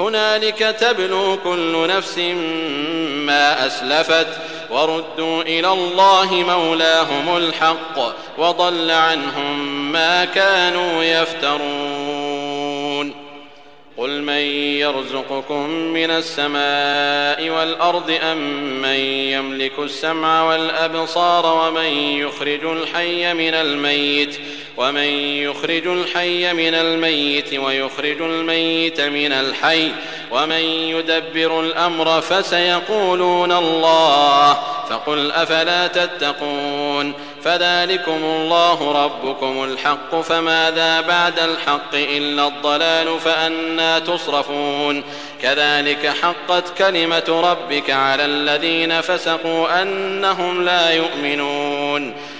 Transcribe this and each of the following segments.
هنالك تبلو كل نفس ما أسلفت وردوا إلى الله مولاهم الحق وضل عنهم ما كانوا يفترون. قل من يرزقكم من السماء والأرض أم من يملك السمع والأبصار ومن يخرج الحي من الميت ومن يخرج الحي من الميت ويخرج الميت من الحي ومن يدبر الأمر فسيقولون الله فقل أفلا تتقون فذلكم الله ربكم الحق فماذا بعد الحق إلا الضلال فأنا تصرفون كذلك حقت كلمة ربك على الذين فسقوا أنهم لا يؤمنون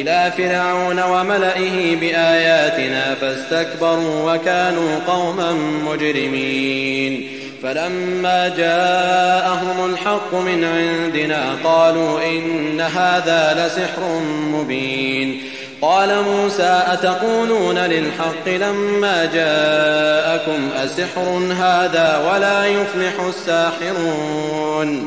إلى فرعون وملئه بآياتنا فاستكبروا وكانوا قوما مجرمين. فلما جاءهم الحق من عندنا قالوا إن هذا لسحر مبين. قال موسى أتقولون للحق لما جاءكم أسحر هذا ولا يفلح الساحرون؟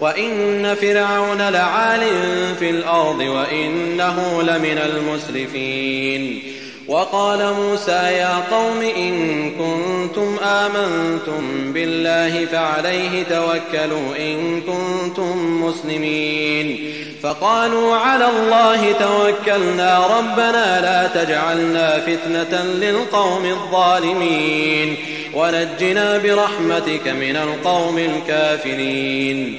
وإن فرعون لعال في الأرض وإنه لمن المسرفين وقال موسى يا قوم إن كنتم آمنتم بالله فعليه توكلوا إن كنتم مسلمين فقالوا على الله توكلنا ربنا لا تجعلنا فتنة للقوم الظالمين ونجنا برحمتك من القوم الكافرين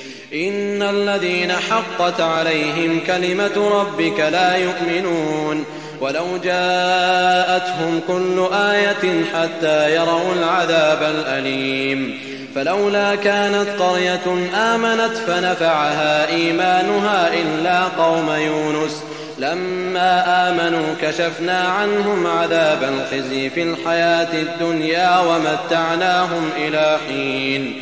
إن الذين حقت عليهم كلمة ربك لا يؤمنون ولو جاءتهم كل آية حتى يروا العذاب الأليم فلولا كانت قرية آمنت فنفعها إيمانها إلا قوم يونس لما آمنوا كشفنا عنهم عذاب الخزي في الحياة الدنيا ومتعناهم إلى حين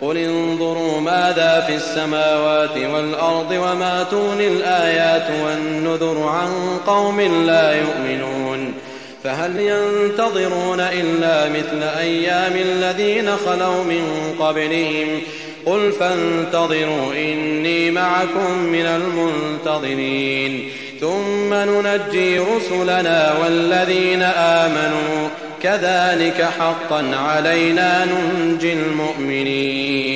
قل انظروا ماذا في السماوات والأرض وما تغني الآيات والنذر عن قوم لا يؤمنون فهل ينتظرون إلا مثل أيام الذين خلوا من قبلهم قل فانتظروا إني معكم من المنتظرين ثم ننجي رسلنا والذين آمنوا كذلك حقا علينا ننجي المؤمنين.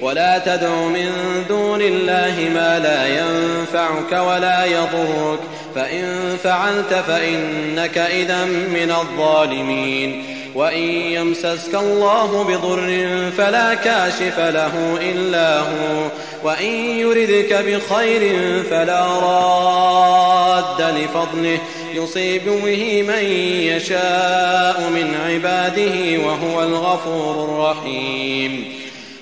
ولا تدع من دون الله ما لا ينفعك ولا يضرك. فإن فعلت فإنك إذا من الظالمين. وإن يمسسك الله بضر فلا كاشف له إلا هو. وإن يردك بخير فلا راد لفضله. يصيب به من يشاء من عباده وهو الغفور الرحيم.